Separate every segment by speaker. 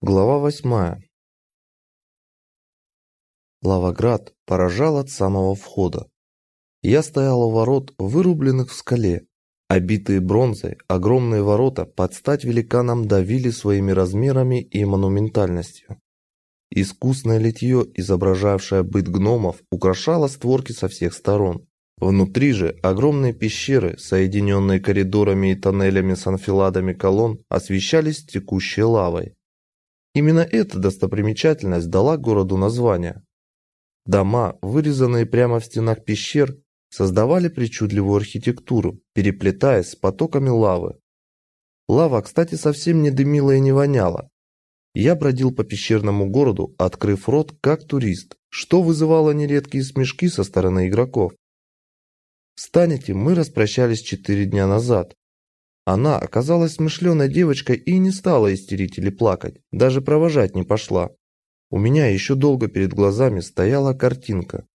Speaker 1: Глава восьмая. Лавоград поражал от самого входа. Я стоял у ворот, вырубленных в скале. Обитые бронзой, огромные ворота под стать великанам давили своими размерами и монументальностью. Искусное литье, изображавшее быт гномов, украшало створки со всех сторон. Внутри же огромные пещеры, соединенные коридорами и тоннелями с анфиладами колонн, освещались текущей лавой. Именно эта достопримечательность дала городу название. Дома, вырезанные прямо в стенах пещер, создавали причудливую архитектуру, переплетаясь с потоками лавы. Лава, кстати, совсем не дымила и не воняла. Я бродил по пещерному городу, открыв рот как турист, что вызывало нередкие смешки со стороны игроков. С Танити мы распрощались четыре дня назад, она оказалась смышленой девочкой и не стала истерить или плакать, даже провожать не пошла. У меня еще долго перед глазами стояла картинка.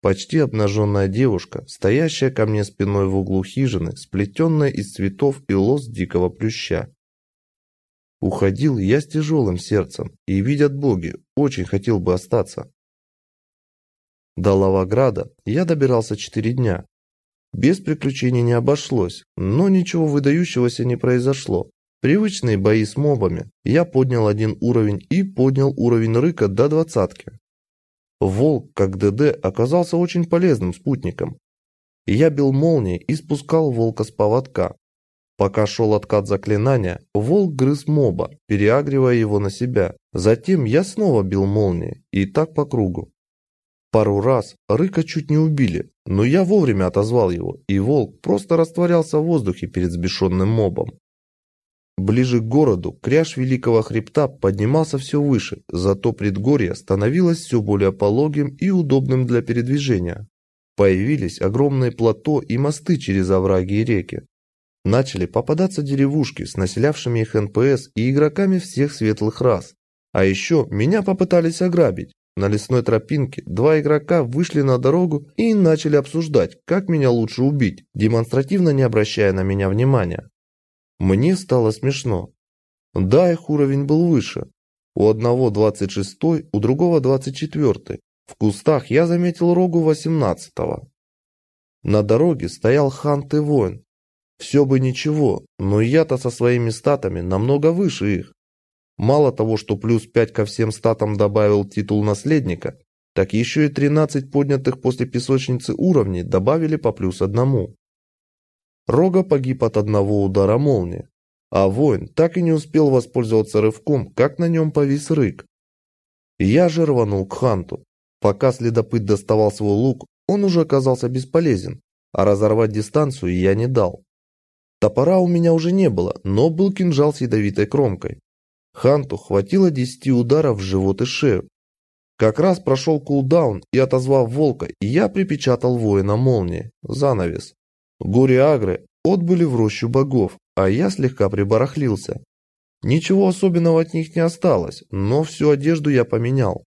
Speaker 1: Почти обнаженная девушка, стоящая ко мне спиной в углу хижины, сплетенная из цветов и лоз дикого плюща. Уходил я с тяжелым сердцем, и, видят боги, очень хотел бы остаться. До Лавограда я добирался четыре дня, без приключений не обошлось, но ничего выдающегося не произошло. Привычные бои с мобами. Я поднял один уровень и поднял уровень рыка до двадцатки. Волк, как ДД, оказался очень полезным спутником. Я бил молнией и спускал волка с поводка. Пока шел откат заклинания, волк грыз моба, переагривая его на себя. Затем я снова бил молнией, и так по кругу. Пару раз Рыка чуть не убили, но я вовремя отозвал его, и волк просто растворялся в воздухе перед взбешенным мобом. Ближе к городу кряж Великого Хребта поднимался все выше, зато предгорье становилось все более пологим и удобным для передвижения. Появились огромные плато и мосты через овраги и реки. Начали попадаться деревушки с населявшими их НПС и игроками всех светлых рас. А еще меня попытались ограбить, на лесной тропинке два игрока вышли на дорогу и начали обсуждать, как меня лучше убить, демонстративно не обращая на меня внимания. Мне стало смешно. Да, их уровень был выше. У одного 26 у другого 24 В кустах я заметил рогу 18 -го. На дороге стоял хант и воин. Все бы ничего, но я-то со своими статами намного выше их. Мало того, что плюс 5 ко всем статам добавил титул наследника, так еще и 13 поднятых после песочницы уровней добавили по плюс одному. Рога погиб от одного удара молнии, а воин так и не успел воспользоваться рывком, как на нем повис рык. Я же рванул к Ханту. Пока следопыт доставал свой лук, он уже оказался бесполезен, а разорвать дистанцию я не дал. Топора у меня уже не было, но был кинжал с ядовитой кромкой. Ханту хватило десяти ударов в живот и шею. Как раз прошел кулдаун, и отозвав волка, я припечатал воина молнии. Занавес. Горе-агры отбыли в рощу богов, а я слегка прибарахлился. Ничего особенного от них не осталось, но всю одежду я поменял.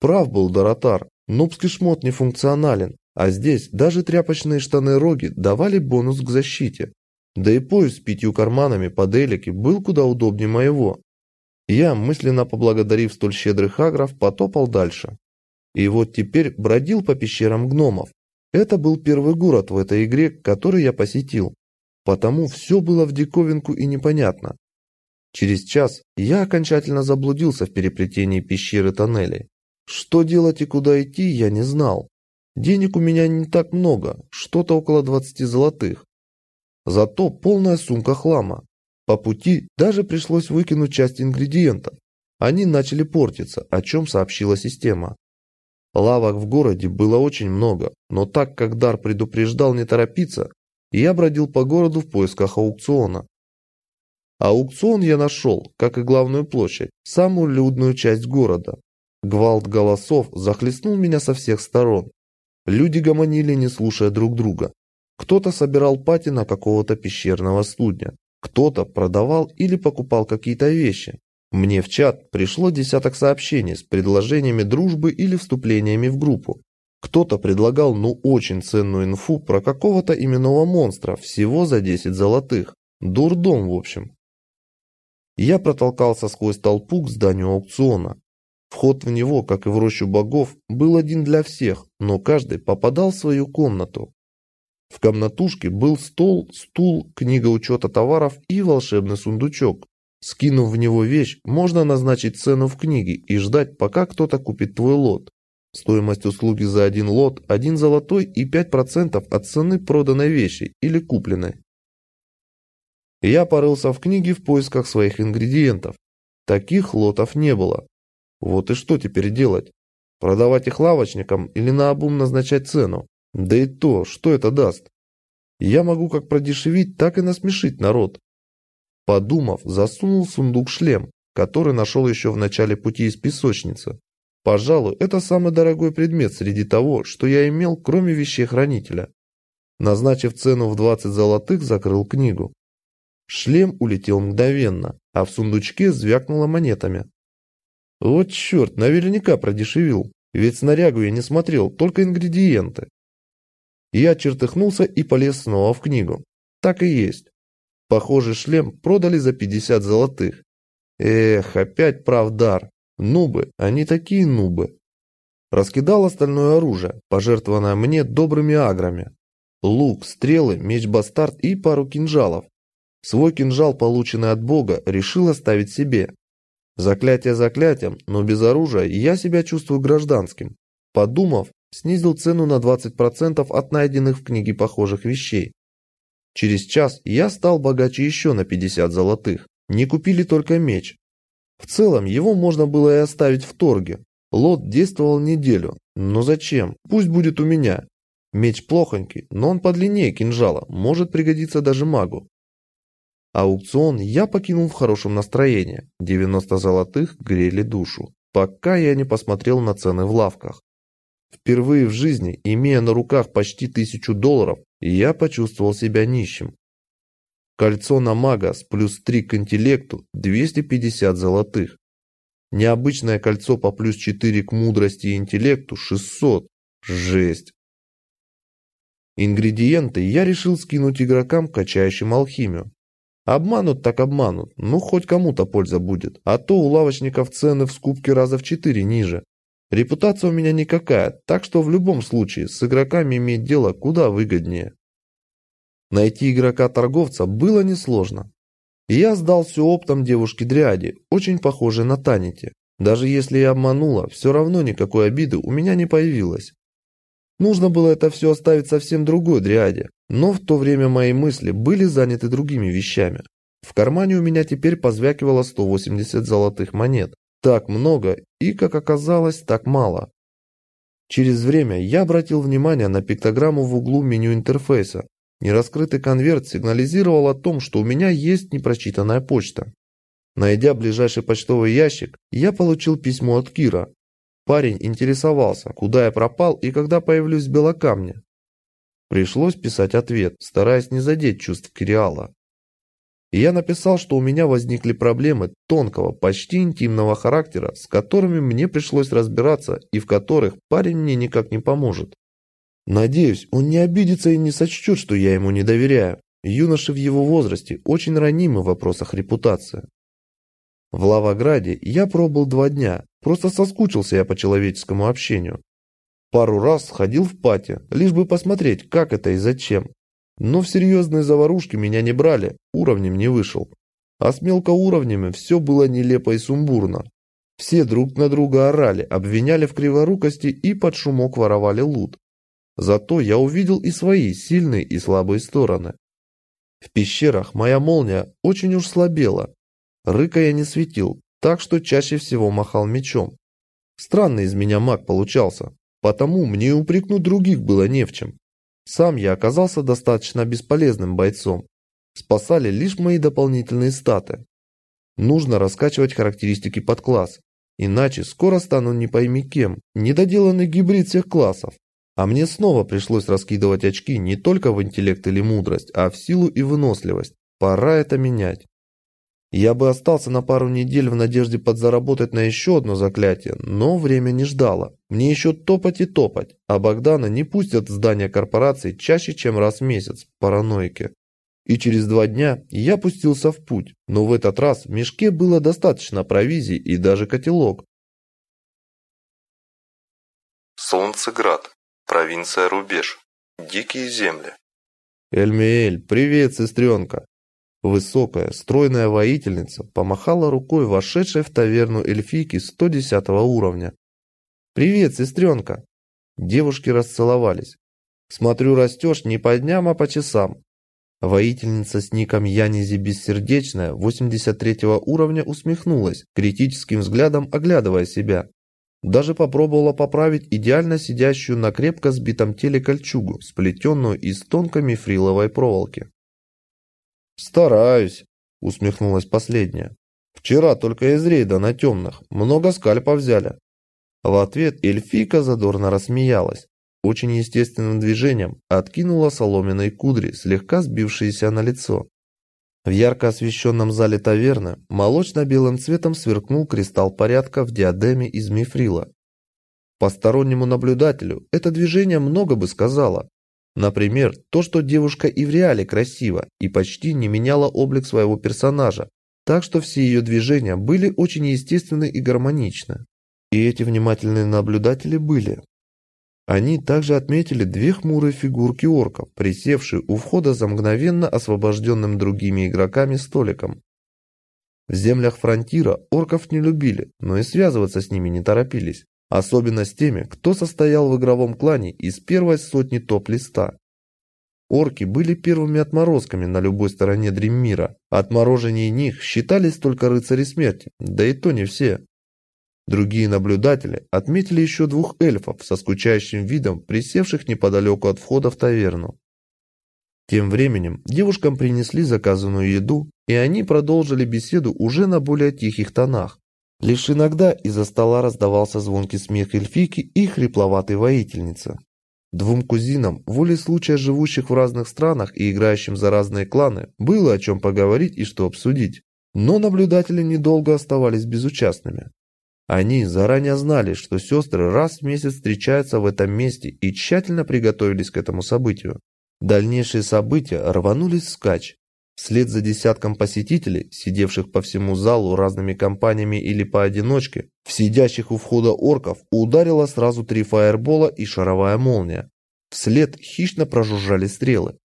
Speaker 1: Прав был Доротар, нубский шмот не функционален, а здесь даже тряпочные штаны-роги давали бонус к защите. Да и пояс с пятью карманами под элики был куда удобнее моего, я, мысленно поблагодарив столь щедрых агров, потопал дальше. И вот теперь бродил по пещерам гномов. Это был первый город в этой игре, который я посетил. Потому все было в диковинку и непонятно. Через час я окончательно заблудился в переплетении пещер и тоннелей. Что делать и куда идти, я не знал. Денег у меня не так много, что-то около 20 золотых. Зато полная сумка хлама. По пути даже пришлось выкинуть часть ингредиентов. Они начали портиться, о чем сообщила система. Лавок в городе было очень много, но так как Дар предупреждал не торопиться, я бродил по городу в поисках аукциона. Аукцион я нашел, как и главную площадь, самую людную часть города. Гвалт голосов захлестнул меня со всех сторон. Люди гомонили, не слушая друг друга. Кто-то собирал пати на какого-то пещерного студня. Кто-то продавал или покупал какие-то вещи. Мне в чат пришло десяток сообщений с предложениями дружбы или вступлениями в группу. Кто-то предлагал ну очень ценную инфу про какого-то именного монстра всего за 10 золотых. Дурдом в общем. Я протолкался сквозь толпу к зданию аукциона. Вход в него, как и в рощу богов, был один для всех, но каждый попадал в свою комнату. В комнатушке был стол, стул, книга учета товаров и волшебный сундучок. Скинув в него вещь, можно назначить цену в книге и ждать, пока кто-то купит твой лот. Стоимость услуги за один лот – один золотой и 5% от цены проданной вещи или купленной. Я порылся в книге в поисках своих ингредиентов. Таких лотов не было. Вот и что теперь делать? Продавать их лавочникам или наобум назначать цену? Да и то, что это даст? Я могу как продешевить, так и насмешить народ. Подумав, засунул в сундук шлем, который нашел еще в начале пути из песочницы. Пожалуй, это самый дорогой предмет среди того, что я имел, кроме вещей хранителя. Назначив цену в 20 золотых, закрыл книгу. Шлем улетел мгновенно, а в сундучке звякнуло монетами. Вот черт, наверняка продешевил, ведь снарягу я не смотрел, только ингредиенты. Я чертыхнулся и полез снова в книгу. Так и есть. Похожий шлем продали за 50 золотых. Эх, опять прав дар. Нубы, они такие нубы. Раскидал остальное оружие, пожертвованное мне добрыми аграми. Лук, стрелы, меч-бастард и пару кинжалов. Свой кинжал, полученный от бога, решил оставить себе. Заклятие заклятием, но без оружия я себя чувствую гражданским. Подумав, снизил цену на 20% от найденных в книге похожих вещей. Через час я стал богаче еще на 50 золотых. Не купили только меч. В целом, его можно было и оставить в торге. Лот действовал неделю. Но зачем? Пусть будет у меня. Меч плохонький, но он подлиннее кинжала, может пригодиться даже магу. Аукцион я покинул в хорошем настроении. 90 золотых грели душу, пока я не посмотрел на цены в лавках. Впервые в жизни, имея на руках почти тысячу долларов, я почувствовал себя нищим. Кольцо на мага с плюс 3 к интеллекту 250 золотых. Необычное кольцо по плюс 4 к мудрости и интеллекту 600. Жесть. Ингредиенты я решил скинуть игрокам, качающим алхимию. Обманут так обманут, ну хоть кому-то польза будет, а то у лавочников цены в скупке раза в 4 ниже. Репутация у меня никакая, так что в любом случае с игроками иметь дело куда выгоднее. Найти игрока-торговца было несложно. я сдал все оптом девушке-дриаде, очень похожей на Танити. Даже если я обманула, все равно никакой обиды у меня не появилось. Нужно было это все оставить совсем другой дриаде, но в то время мои мысли были заняты другими вещами. В кармане у меня теперь позвякивало 180 золотых монет, так много и, как оказалось, так мало. Через время я обратил внимание на пиктограмму в углу меню интерфейса. Нераскрытый конверт сигнализировал о том, что у меня есть непрочитанная почта. Найдя ближайший почтовый ящик, я получил письмо от Кира. Парень интересовался, куда я пропал и когда появлюсь в Белокамне. Пришлось писать ответ, стараясь не задеть чувств Кириала. И я написал, что у меня возникли проблемы тонкого, почти интимного характера, с которыми мне пришлось разбираться и в которых парень мне никак не поможет. Надеюсь, он не обидится и не сочтет, что я ему не доверяю. Юноши в его возрасте очень ранимы в вопросах репутации. В Лавограде я пробыл два дня, просто соскучился я по человеческому общению. Пару раз ходил в пати, лишь бы посмотреть, как это и зачем. Но в серьезные заварушки меня не брали, уровнем не вышел. А с мелкоуровнями все было нелепо и сумбурно. Все друг на друга орали, обвиняли в криворукости и под шумок воровали лут. Зато я увидел и свои сильные и слабые стороны. В пещерах моя молния очень уж слабела. Рыка я не светил, так что чаще всего махал мечом. Странный из меня маг получался, потому мне упрекнуть других было не в чем. Сам я оказался достаточно бесполезным бойцом. Спасали лишь мои дополнительные статы. Нужно раскачивать характеристики под класс, иначе скоро стану не пойми кем, недоделанный гибрид всех классов. А мне снова пришлось раскидывать очки не только в интеллект или мудрость, а в силу и выносливость. Пора это менять. Я бы остался на пару недель в надежде подзаработать на еще одно заклятие, но время не ждало. Мне еще топать и топать, а Богдана не пустят в здание корпорации чаще, чем раз в месяц, параноики. И через два дня я пустился в путь, но в этот раз в мешке было достаточно провизии и даже котелок.
Speaker 2: Солнцеград, провинция Рубеж, дикие земли.
Speaker 1: Эльмиэль, привет, сестренка. Высокая, стройная воительница помахала рукой вошедшей в таверну эльфийки 110 уровня. «Привет, сестренка!» Девушки расцеловались. «Смотрю, растешь не по дням, а по часам. Воительница с ником Янизи Бессердечная 83 уровня усмехнулась, критическим взглядом оглядывая себя. Даже попробовала поправить идеально сидящую на крепко сбитом теле кольчугу, сплетенную из тонкой мифриловой проволоки. «Стараюсь», — усмехнулась последняя. «Вчера только из рейда на темных, много скальпа взяли». В ответ эльфийка задорно рассмеялась очень естественным движением откинула соломенные кудри, слегка сбившиеся на лицо. В ярко освещенном зале таверны молочно-белым цветом сверкнул кристалл порядка в диадеме из мифрила. Постороннему наблюдателю это движение много бы сказало. Например, то, что девушка и в реале красива и почти не меняла облик своего персонажа, так что все ее движения были очень естественны и гармоничны. И эти внимательные наблюдатели были, они также отметили две хмурые фигурки орков, присевшие у входа за мгновенно освобожденным другими игроками столиком. В землях фронтира орков не любили, но и связываться с ними не торопились. Особенно с теми, кто состоял в игровом клане из первой сотни топ-листа. Орки были первыми отморозками на любой стороне Дриммира. Отмороженнее них считались только рыцари смерти, да и то не все. Другие наблюдатели отметили еще двух эльфов со скучающим видом, присевших неподалеку от входа в таверну. Тем временем девушкам принесли заказанную еду, и они продолжили беседу уже на более тихих тонах. Лишь иногда из-за стола раздавался звонкий смех эльфийки и хрипловатой воительницы. Двум кузинам, волей случая живущих в разных странах и играющим за разные кланы, было о чем поговорить и что обсудить. Но наблюдатели недолго оставались безучастными. Они заранее знали, что сестры раз в месяц встречаются в этом месте и тщательно приготовились к этому событию. Дальнейшие события рванулись вскачь. Вслед за десятком посетителей, сидевших по всему залу разными компаниями или поодиночке, в сидящих у входа орков ударило сразу три фаербола и шаровая молния. Вслед хищно прожужжали стрелы.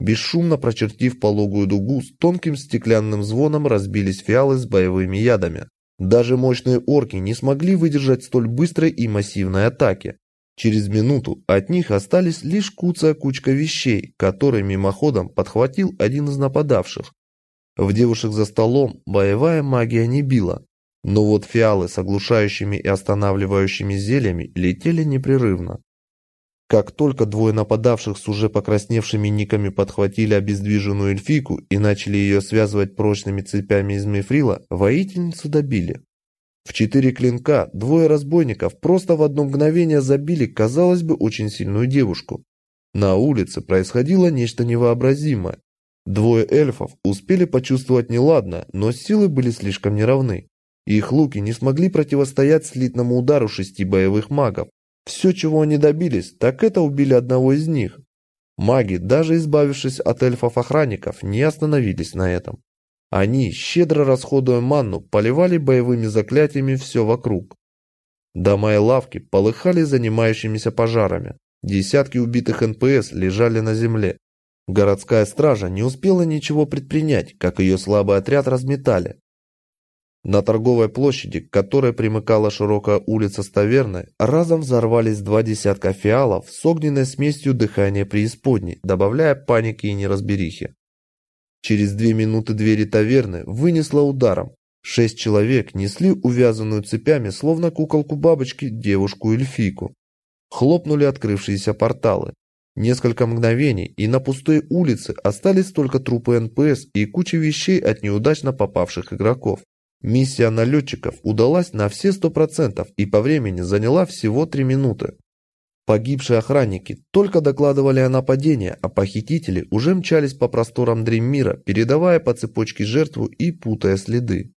Speaker 1: Бесшумно прочертив пологую дугу, с тонким стеклянным звоном разбились фиалы с боевыми ядами. Даже мощные орки не смогли выдержать столь быстрой и массивной атаки. Через минуту от них остались лишь куцая кучка вещей, которые мимоходом подхватил один из нападавших. В девушек за столом боевая магия не била, но вот фиалы с оглушающими и останавливающими зельями летели непрерывно. Как только двое нападавших с уже покрасневшими никами подхватили обездвиженную эльфийку и начали ее связывать прочными цепями из мифрила, воительницу добили. В четыре клинка двое разбойников просто в одно мгновение забили, казалось бы, очень сильную девушку. На улице происходило нечто невообразимое. Двое эльфов успели почувствовать неладное, но силы были слишком неравны. Их луки не смогли противостоять слитному удару шести боевых магов, все, чего они добились, так это убили одного из них. Маги, даже избавившись от эльфов-охранников, не остановились на этом. Они, щедро расходуя манну, поливали боевыми заклятиями все вокруг. Дома и лавки полыхали занимающимися пожарами. Десятки убитых НПС лежали на земле. Городская стража не успела ничего предпринять, как ее слабый отряд разметали. На торговой площади, к которой примыкала широкая улица с таверной, разом взорвались два десятка фиалов с огненной смесью дыхания преисподней, добавляя паники и неразберихи. Через две минуты двери таверны вынесло ударом. Шесть человек несли увязанную цепями, словно куколку бабочки, девушку-эльфийку. Хлопнули открывшиеся порталы. Несколько мгновений, и на пустой улице остались только трупы НПС и куча вещей от неудачно попавших игроков. Миссия налетчиков удалась на все сто процентов и по времени заняла всего три минуты. Погибшие охранники только докладывали о нападении, а похитители уже мчались по просторам Дриммира, передавая по цепочке жертву и путая следы.